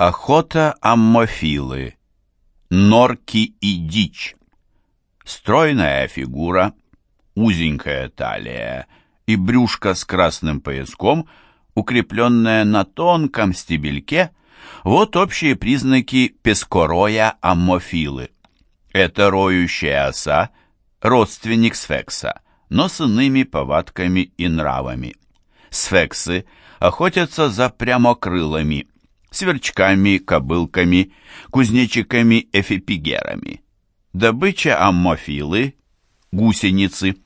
Охота аммофилы. Норки и дичь. Стройная фигура, узенькая талия и брюшко с красным пояском, укрепленное на тонком стебельке, вот общие признаки пескороя аммофилы. Это роющая оса, родственник сфекса, но с иными повадками и нравами. Сфексы охотятся за прямокрылыми, сверчками, кобылками, кузнечиками-эфипигерами. Добыча аммофилы, гусеницы.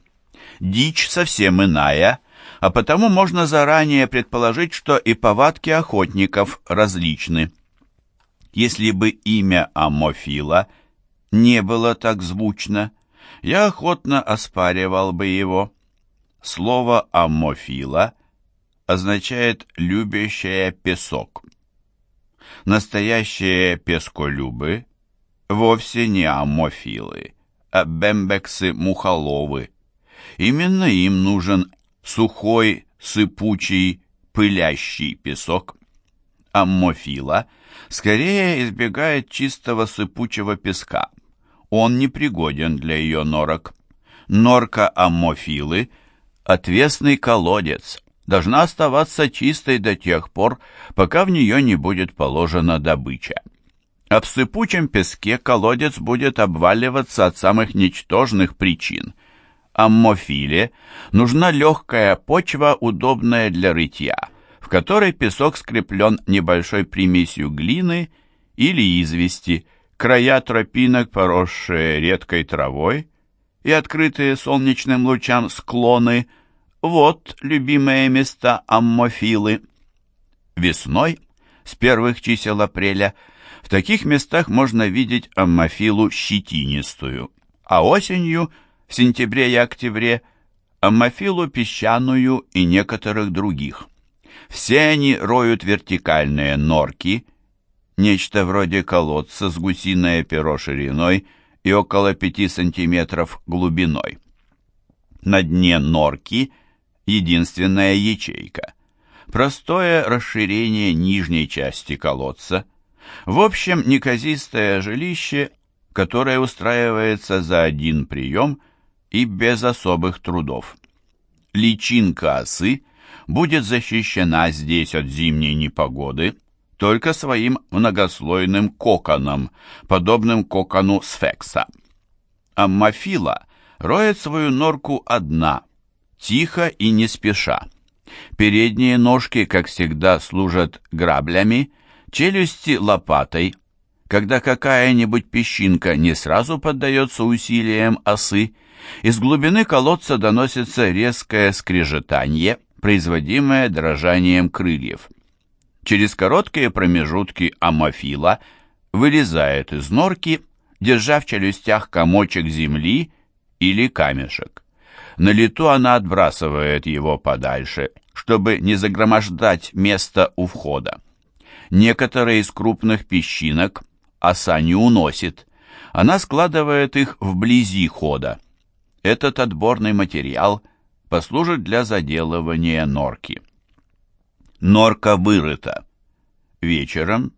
Дичь совсем иная, а потому можно заранее предположить, что и повадки охотников различны. Если бы имя аммофила не было так звучно, я охотно оспаривал бы его. Слово аммофила означает «любящая песок». Настоящие песколюбы вовсе не аммофилы, а бембексы-мухоловы. Именно им нужен сухой, сыпучий, пылящий песок. Аммофила скорее избегает чистого сыпучего песка. Он непригоден для ее норок. Норка аммофилы – отвесный колодец, должна оставаться чистой до тех пор, пока в нее не будет положена добыча. А в сыпучем песке колодец будет обваливаться от самых ничтожных причин. Аммофиле нужна легкая почва, удобная для рытья, в которой песок скреплен небольшой примесью глины или извести, края тропинок, поросшие редкой травой, и открытые солнечным лучам склоны – вот любимые места аммофилы. Весной, с первых чисел апреля, в таких местах можно видеть аммофилу щетинистую, а осенью, в сентябре и октябре, аммофилу песчаную и некоторых других. Все они роют вертикальные норки, нечто вроде колодца с гусиное перо шириной и около 5 сантиметров глубиной. На дне норки – единственная ячейка. Простое расширение нижней части колодца. В общем, неказистое жилище, которое устраивается за один прием и без особых трудов. Личинка осы будет защищена здесь от зимней непогоды только своим многослойным коконом, подобным кокону сфекса. Аммофила роет свою норку одна – тихо и не спеша. Передние ножки, как всегда, служат граблями, челюсти лопатой. Когда какая-нибудь песчинка не сразу поддается усилиям осы, из глубины колодца доносится резкое скрежетание, производимое дрожанием крыльев. Через короткие промежутки амофила вылезает из норки, держа в челюстях комочек земли или камешек. На лету она отбрасывает его подальше, чтобы не загромождать место у входа. Некоторые из крупных песчинок оса не уносит. Она складывает их вблизи хода. Этот отборный материал послужит для заделывания норки. Норка вырыта. Вечером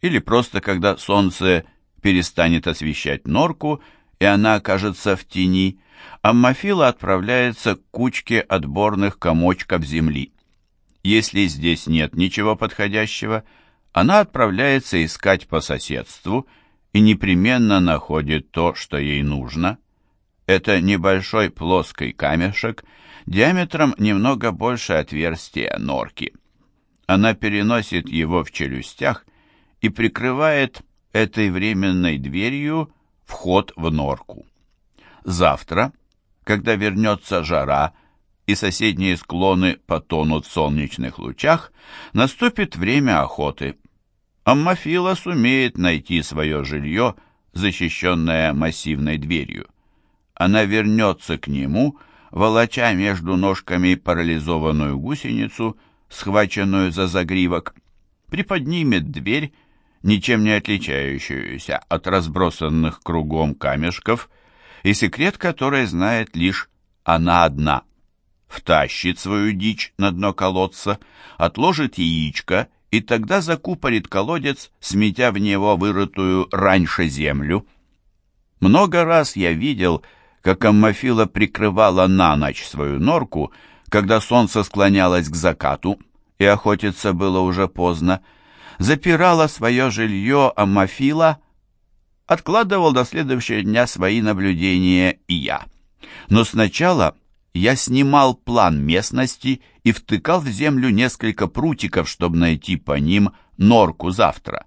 или просто когда солнце перестанет освещать норку, и она окажется в тени, Аммофила отправляется к кучке отборных комочков земли. Если здесь нет ничего подходящего, она отправляется искать по соседству и непременно находит то, что ей нужно. Это небольшой плоский камешек диаметром немного больше отверстия норки. Она переносит его в челюстях и прикрывает этой временной дверью вход в норку. Завтра когда вернется жара и соседние склоны потонут в солнечных лучах, наступит время охоты. Аммофила сумеет найти свое жилье, защищенное массивной дверью. Она вернется к нему, волоча между ножками парализованную гусеницу, схваченную за загривок, приподнимет дверь, ничем не отличающуюся от разбросанных кругом камешков, и секрет который знает лишь она одна. Втащит свою дичь на дно колодца, отложит яичко и тогда закупорит колодец, сметя в него вырытую раньше землю. Много раз я видел, как Аммофила прикрывала на ночь свою норку, когда солнце склонялось к закату, и охотиться было уже поздно, запирала свое жилье Аммофила, откладывал до следующего дня свои наблюдения и я. Но сначала я снимал план местности и втыкал в землю несколько прутиков, чтобы найти по ним норку завтра.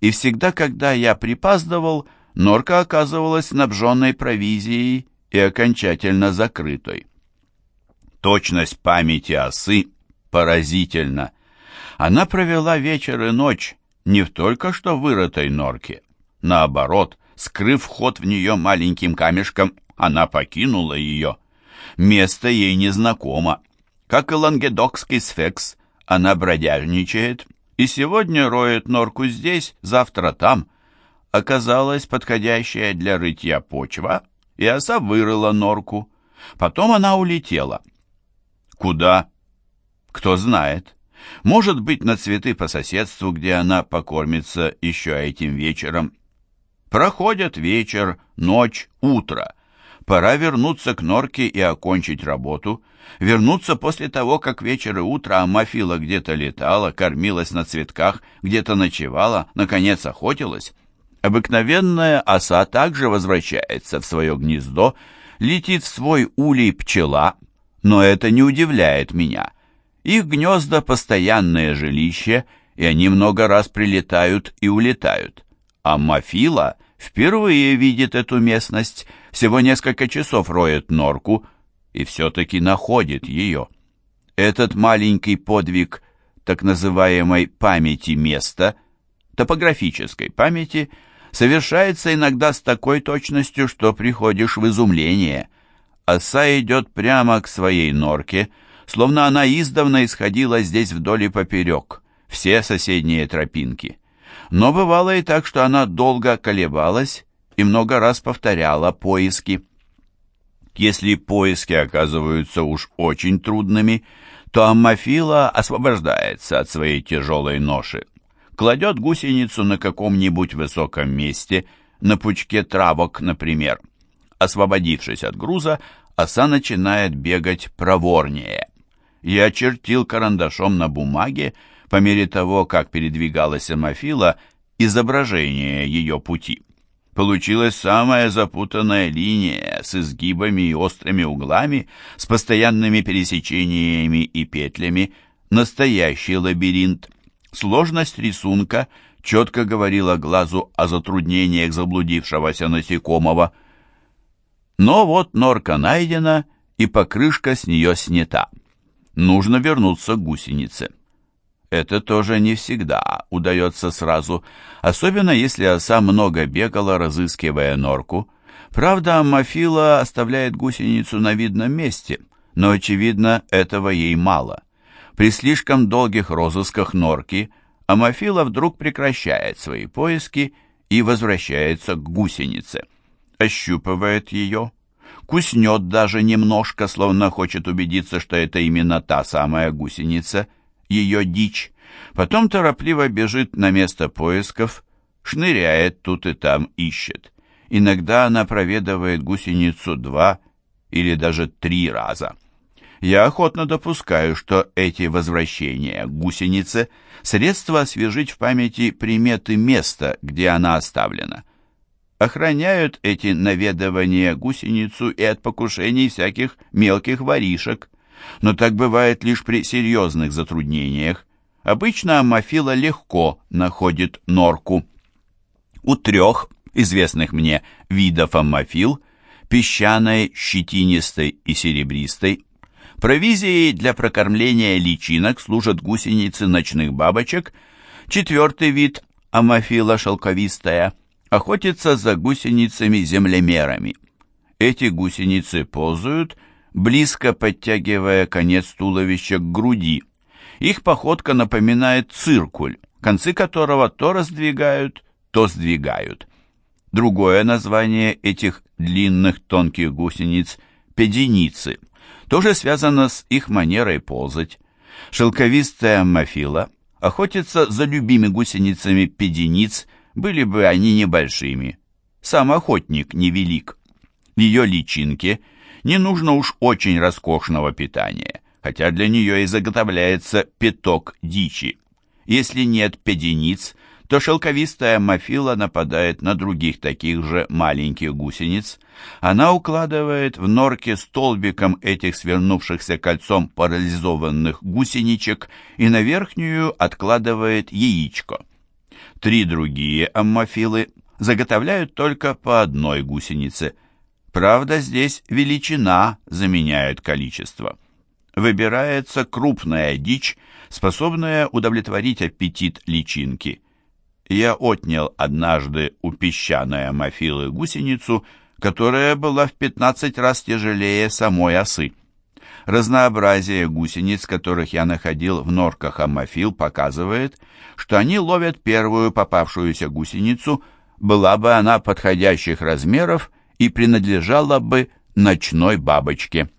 И всегда, когда я припаздывал, норка оказывалась снабженной провизией и окончательно закрытой. Точность памяти осы поразительна. Она провела вечер и ночь не в только что вырытой норке. Наоборот, скрыв вход в нее маленьким камешком, она покинула ее. Место ей незнакомо. Как и лангедокский сфекс, она бродяжничает и сегодня роет норку здесь, завтра там. Оказалась подходящая для рытья почва, и оса вырыла норку. Потом она улетела. Куда? Кто знает. Может быть, на цветы по соседству, где она покормится еще этим вечером. Проходят вечер, ночь, утро. Пора вернуться к норке и окончить работу. Вернуться после того, как вечер и утро Амафила где-то летала, кормилась на цветках, где-то ночевала, наконец охотилась. Обыкновенная оса также возвращается в свое гнездо, летит в свой улей пчела, но это не удивляет меня. Их гнезда — постоянное жилище, и они много раз прилетают и улетают. А Мафила впервые видит эту местность, всего несколько часов роет норку и все-таки находит ее. Этот маленький подвиг так называемой памяти места, топографической памяти, совершается иногда с такой точностью, что приходишь в изумление. Оса идет прямо к своей норке, словно она издавна исходила здесь вдоль и поперек, все соседние тропинки. Но бывало и так, что она долго колебалась и много раз повторяла поиски. Если поиски оказываются уж очень трудными, то Аммофила освобождается от своей тяжелой ноши, кладет гусеницу на каком-нибудь высоком месте, на пучке травок, например. Освободившись от груза, оса начинает бегать проворнее. Я чертил карандашом на бумаге, по мере того, как передвигалась Амофила, изображение ее пути. Получилась самая запутанная линия с изгибами и острыми углами, с постоянными пересечениями и петлями, настоящий лабиринт. Сложность рисунка четко говорила глазу о затруднениях заблудившегося насекомого. Но вот норка найдена, и покрышка с нее снята. Нужно вернуться к гусенице. Это тоже не всегда удается сразу, особенно если оса много бегала, разыскивая норку. Правда, Аммофила оставляет гусеницу на видном месте, но, очевидно, этого ей мало. При слишком долгих розысках норки Амофила вдруг прекращает свои поиски и возвращается к гусенице. Ощупывает ее, куснет даже немножко, словно хочет убедиться, что это именно та самая гусеница – ее дичь, потом торопливо бежит на место поисков, шныряет тут и там, ищет. Иногда она проведывает гусеницу два или даже три раза. Я охотно допускаю, что эти возвращения к гусенице – средство освежить в памяти приметы места, где она оставлена. Охраняют эти наведывания гусеницу и от покушений всяких мелких воришек – но так бывает лишь при серьезных затруднениях. Обычно аммофила легко находит норку. У трех известных мне видов аммофил, песчаной, щетинистой и серебристой, провизией для прокормления личинок служат гусеницы ночных бабочек, четвертый вид, аммофила шелковистая, охотится за гусеницами-землемерами. Эти гусеницы ползают близко подтягивая конец туловища к груди. Их походка напоминает циркуль, концы которого то раздвигают, то сдвигают. Другое название этих длинных тонких гусениц – педеницы, тоже связано с их манерой ползать. Шелковистая аммофила охотиться за любыми гусеницами педениц, были бы они небольшими. Сам охотник невелик. Ее личинке не нужно уж очень роскошного питания, хотя для нее и заготовляется пяток дичи. Если нет педениц, то шелковистая мафила нападает на других таких же маленьких гусениц. Она укладывает в норке столбиком этих свернувшихся кольцом парализованных гусеничек и на верхнюю откладывает яичко. Три другие аммофилы заготовляют только по одной гусенице. Правда, здесь величина заменяет количество. Выбирается крупная дичь, способная удовлетворить аппетит личинки – я отнял однажды у песчаной амофилы гусеницу, которая была в 15 раз тяжелее самой осы. Разнообразие гусениц, которых я находил в норках амофил, показывает, что они ловят первую попавшуюся гусеницу, была бы она подходящих размеров и принадлежала бы ночной бабочке.